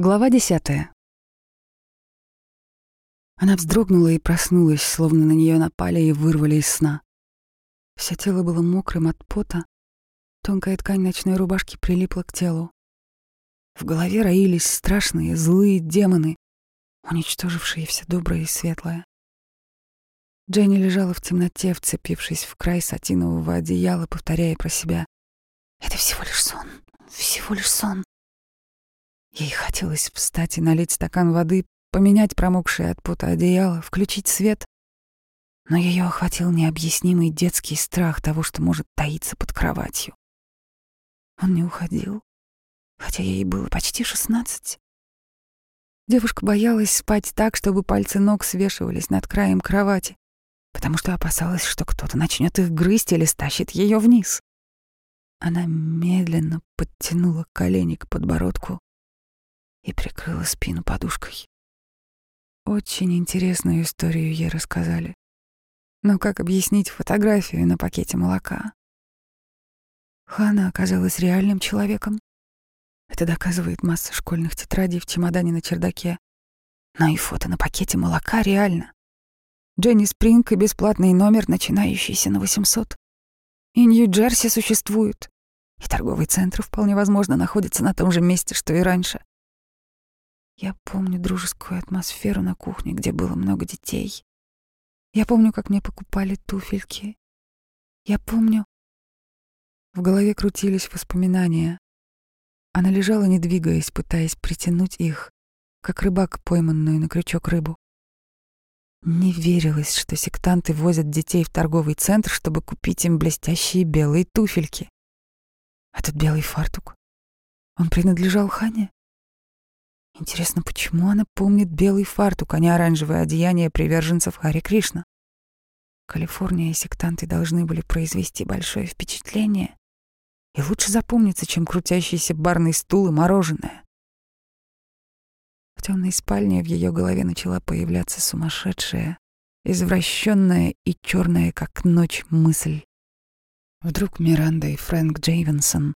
Глава десятая. Она вздрогнула и проснулась, словно на нее напали и вырвали из сна. Все тело было мокрым от пота, тонкая ткань ночной рубашки прилипла к телу. В голове роились страшные, злые демоны, уничтожившие все доброе и светлое. Дженни лежала в темноте, вцепившись в край сатинового одеяла, повторяя про себя. «Это всего лишь сон, всего лишь сон». Ей хотелось встать и налить стакан воды, поменять промокшее от пота одеяло, включить свет. Но ее охватил необъяснимый детский страх того, что может таиться под кроватью. Он не уходил, хотя ей было почти шестнадцать. Девушка боялась спать так, чтобы пальцы ног свешивались над краем кровати, потому что опасалась, что кто-то начнет их грызть или стащит ее вниз. Она медленно подтянула колени к подбородку и прикрыла спину подушкой. Очень интересную историю ей рассказали. Но как объяснить фотографию на пакете молока? Хана оказалась реальным человеком. Это доказывает масса школьных тетрадей в чемодане на чердаке. Но и фото на пакете молока реально. Дженни Спринг и бесплатный номер, начинающийся на 800. И Нью-Джерси существует. И торговый центр вполне возможно находится на том же месте, что и раньше. Я помню дружескую атмосферу на кухне, где было много детей. Я помню, как мне покупали туфельки. Я помню... В голове крутились воспоминания. Она лежала, не двигаясь, пытаясь притянуть их, как рыбак, пойманную на крючок рыбу. Не верилось, что сектанты возят детей в торговый центр, чтобы купить им блестящие белые туфельки. Этот белый фартук, он принадлежал Хане? Интересно, почему она помнит белый фартук, а не оранжевое одеяние приверженцев Хари Кришна? Калифорния и сектанты должны были произвести большое впечатление и лучше запомниться, чем крутящийся барный стул и мороженое. В темной спальне в ее голове начала появляться сумасшедшая, извращенная и черная, как ночь, мысль. Вдруг Миранда и Фрэнк Джейвенсон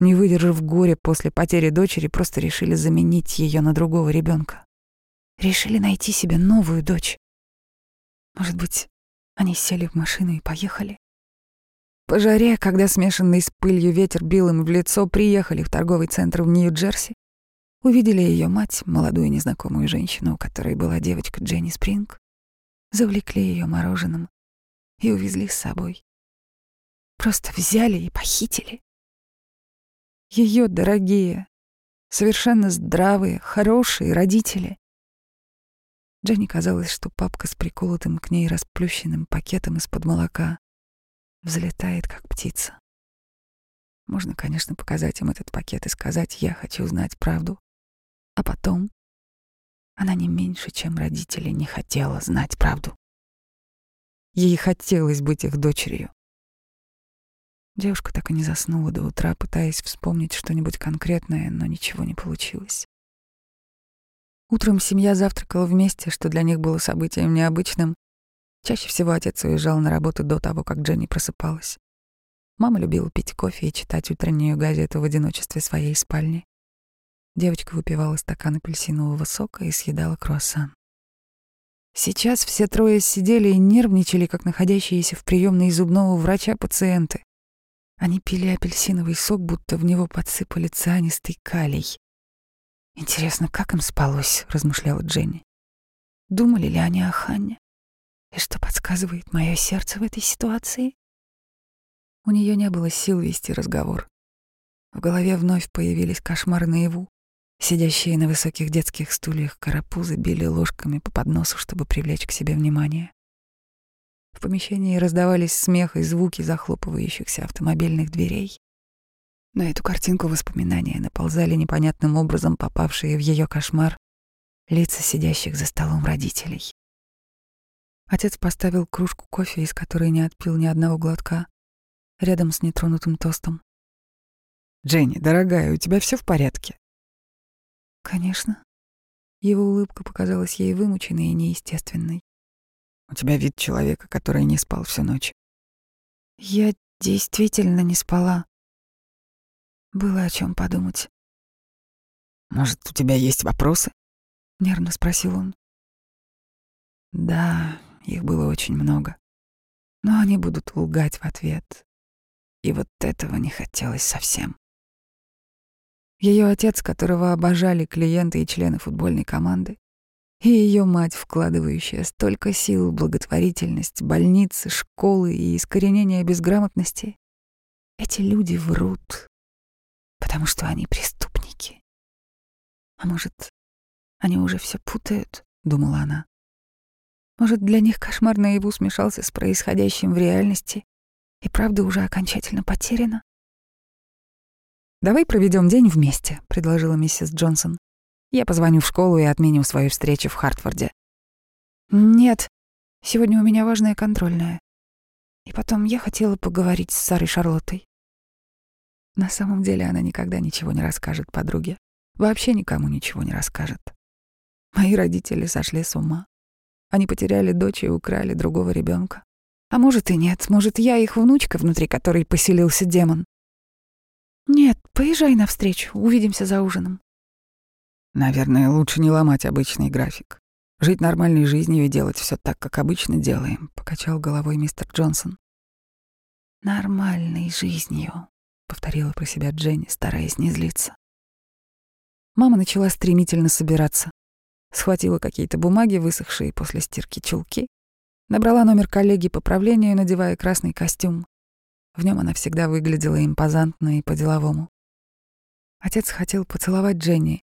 не выдержав горя после потери дочери, просто решили заменить ее на другого ребенка. Решили найти себе новую дочь. Может быть, они сели в машину и поехали? По жаре, когда смешанный с пылью ветер бил им в лицо, приехали в торговый центр в Нью-Джерси, увидели ее мать, молодую незнакомую женщину, у которой была девочка Дженни Спринг, завлекли ее мороженым и увезли с собой. Просто взяли и похитили. Ее дорогие, совершенно здравые, хорошие родители. Дженни казалось, что папка с приколотым к ней расплющенным пакетом из-под молока взлетает, как птица. Можно, конечно, показать им этот пакет и сказать «я хочу знать правду». А потом она не меньше, чем родители, не хотела знать правду. Ей хотелось быть их дочерью. Девушка так и не заснула до утра, пытаясь вспомнить что-нибудь конкретное, но ничего не получилось. Утром семья завтракала вместе, что для них было событием необычным. Чаще всего отец уезжал на работу до того, как Дженни просыпалась. Мама любила пить кофе и читать утреннюю газету в одиночестве своей спальни. Девочка выпивала стакан апельсинового сока и съедала круассан. Сейчас все трое сидели и нервничали, как находящиеся в приемной зубного врача пациенты. Они пили апельсиновый сок, будто в него подсыпали цианистый калий. «Интересно, как им спалось?» — размышляла Дженни. «Думали ли они о Ханне? И что подсказывает мое сердце в этой ситуации?» У нее не было сил вести разговор. В голове вновь появились кошмары наяву. Сидящие на высоких детских стульях карапузы били ложками по подносу, чтобы привлечь к себе внимание. В помещении раздавались смех и звуки захлопывающихся автомобильных дверей. На эту картинку воспоминания наползали непонятным образом попавшие в ее кошмар лица сидящих за столом родителей. Отец поставил кружку кофе, из которой не отпил ни одного глотка, рядом с нетронутым тостом. «Дженни, дорогая, у тебя все в порядке?» «Конечно». Его улыбка показалась ей вымученной и неестественной. У тебя вид человека, который не спал всю ночь. Я действительно не спала. Было о чем подумать. Может, у тебя есть вопросы? Нервно спросил он. Да, их было очень много. Но они будут лгать в ответ. И вот этого не хотелось совсем. Ее отец, которого обожали клиенты и члены футбольной команды, и ее мать, вкладывающая столько сил в благотворительность, больницы, школы и искоренение безграмотности, эти люди врут, потому что они преступники. А может, они уже все путают, думала она. Может, для них кошмар наяву смешался с происходящим в реальности, и правда уже окончательно потеряна? «Давай проведем день вместе», — предложила миссис Джонсон. «Я позвоню в школу и отменим свою встречу в Хартфорде». «Нет, сегодня у меня важная контрольная. И потом я хотела поговорить с Сарой Шарлоттой». На самом деле она никогда ничего не расскажет подруге. Вообще никому ничего не расскажет. Мои родители сошли с ума. Они потеряли дочь и украли другого ребенка. А может и нет, может, я их внучка, внутри которой поселился демон. Нет, поезжай навстречу, увидимся за ужином. Наверное, лучше не ломать обычный график. Жить нормальной жизнью и делать все так, как обычно делаем, покачал головой мистер Джонсон. Нормальной жизнью, повторила про себя Дженни, стараясь не злиться. Мама начала стремительно собираться. Схватила какие-то бумаги, высохшие после стирки чулки, набрала номер коллеги по правлению, надевая красный костюм. В нем она всегда выглядела импозантно и по-деловому. Отец хотел поцеловать Дженни.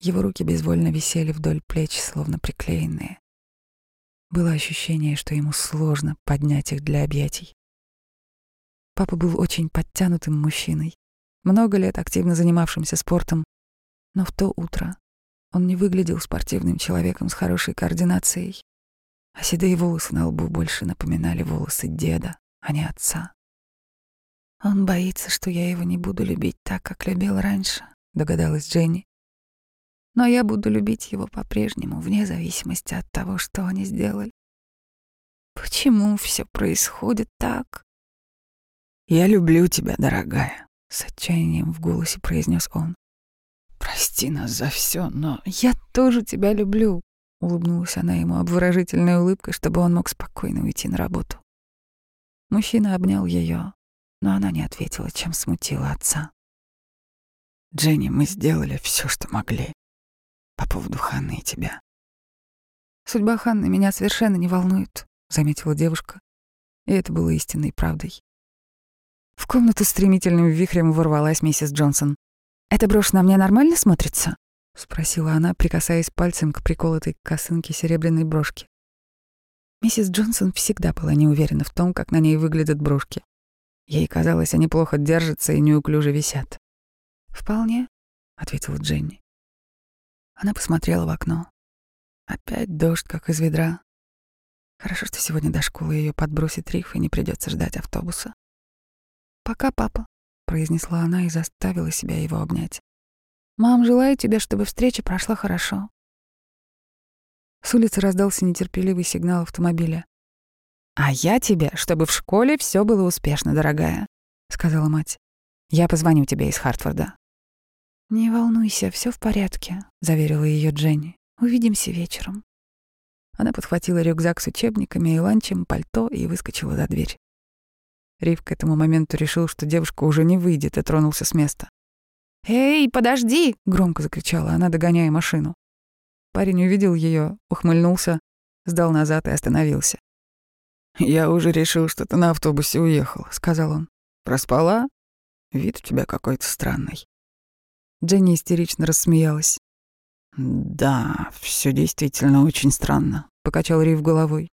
Его руки безвольно висели вдоль плеч, словно приклеенные. Было ощущение, что ему сложно поднять их для объятий. Папа был очень подтянутым мужчиной, много лет активно занимавшимся спортом, но в то утро он не выглядел спортивным человеком с хорошей координацией, а седые волосы на лбу больше напоминали волосы деда, а не отца. «Он боится, что я его не буду любить так, как любил раньше», — догадалась Дженни. «Но я буду любить его по-прежнему, вне зависимости от того, что они сделали. Почему все происходит так?» «Я люблю тебя, дорогая», — с отчаянием в голосе произнес он. Прости нас за все, но я тоже тебя люблю, улыбнулась она ему обворожительной улыбкой, чтобы он мог спокойно уйти на работу. Мужчина обнял ее, но она не ответила, чем смутила отца. Дженни, мы сделали все, что могли по поводу Ханны и тебя. Судьба Ханны меня совершенно не волнует, заметила девушка, и это было истинной правдой. В комнату стремительным вихрем ворвалась миссис Джонсон. «Эта брошь на мне нормально смотрится?» — спросила она, прикасаясь пальцем к приколотой косынке серебряной брошке. Миссис Джонсон всегда была не уверена в том, как на ней выглядят брошки. Ей казалось, они плохо держатся и неуклюже висят. «Вполне», — ответила Дженни. Она посмотрела в окно. Опять дождь, как из ведра. Хорошо, что сегодня до школы ее подбросит риф и не придется ждать автобуса. «Пока, папа», произнесла она и заставила себя его обнять. «Мам, желаю тебе, чтобы встреча прошла хорошо». С улицы раздался нетерпеливый сигнал автомобиля. «А я тебе, чтобы в школе все было успешно, дорогая», — сказала мать. «Я позвоню тебе из Хартфорда». «Не волнуйся, все в порядке», — заверила ее Дженни. «Увидимся вечером». Она подхватила рюкзак с учебниками и ланчем, пальто и выскочила за дверь. Рив к этому моменту решил, что девушка уже не выйдет, и тронулся с места. «Эй, подожди!» — громко закричала она, догоняя машину. Парень увидел ее, ухмыльнулся, сдал назад и остановился. «Я уже решил, что ты на автобусе уехал», — сказал он. «Проспала? Вид у тебя какой-то странный». Дженни истерично рассмеялась. «Да, все действительно очень странно», — покачал Рив головой.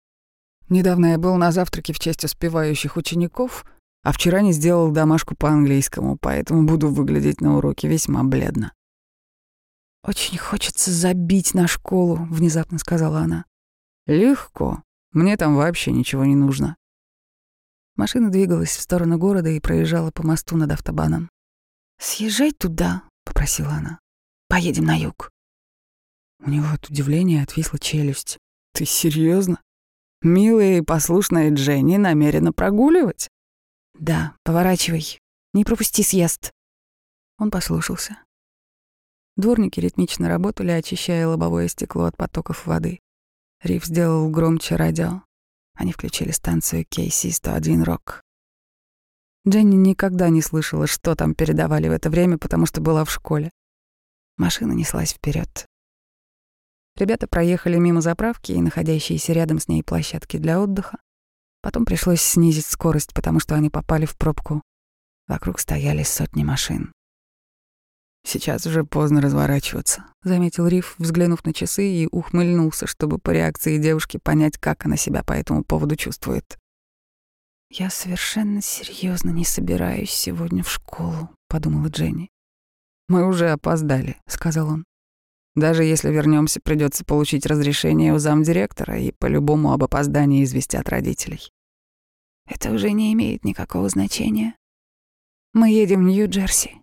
Недавно я был на завтраке в честь успевающих учеников, а вчера не сделал домашку по английскому, поэтому буду выглядеть на уроке весьма бледно. «Очень хочется забить на школу», — внезапно сказала она. «Легко. Мне там вообще ничего не нужно». Машина двигалась в сторону города и проезжала по мосту над автобаном. «Съезжай туда», — попросила она. «Поедем на юг». У него от удивления отвисла челюсть. «Ты серьезно? Милая и послушная Дженни намерена прогуливать. Да, поворачивай. Не пропусти съезд. Он послушался. Дворники ритмично работали, очищая лобовое стекло от потоков воды. Риф сделал громче радио. Они включили станцию KC-101 Рок. Дженни никогда не слышала, что там передавали в это время, потому что была в школе. Машина неслась вперед. Ребята проехали мимо заправки и находящиеся рядом с ней площадки для отдыха. Потом пришлось снизить скорость, потому что они попали в пробку. Вокруг стояли сотни машин. «Сейчас уже поздно разворачиваться», — заметил Риф, взглянув на часы и ухмыльнулся, чтобы по реакции девушки понять, как она себя по этому поводу чувствует. «Я совершенно серьезно не собираюсь сегодня в школу», — подумала Дженни. «Мы уже опоздали», — сказал он. «Даже если вернемся, придется получить разрешение у замдиректора и по-любому об опоздании известят родителей». «Это уже не имеет никакого значения. Мы едем в Нью-Джерси.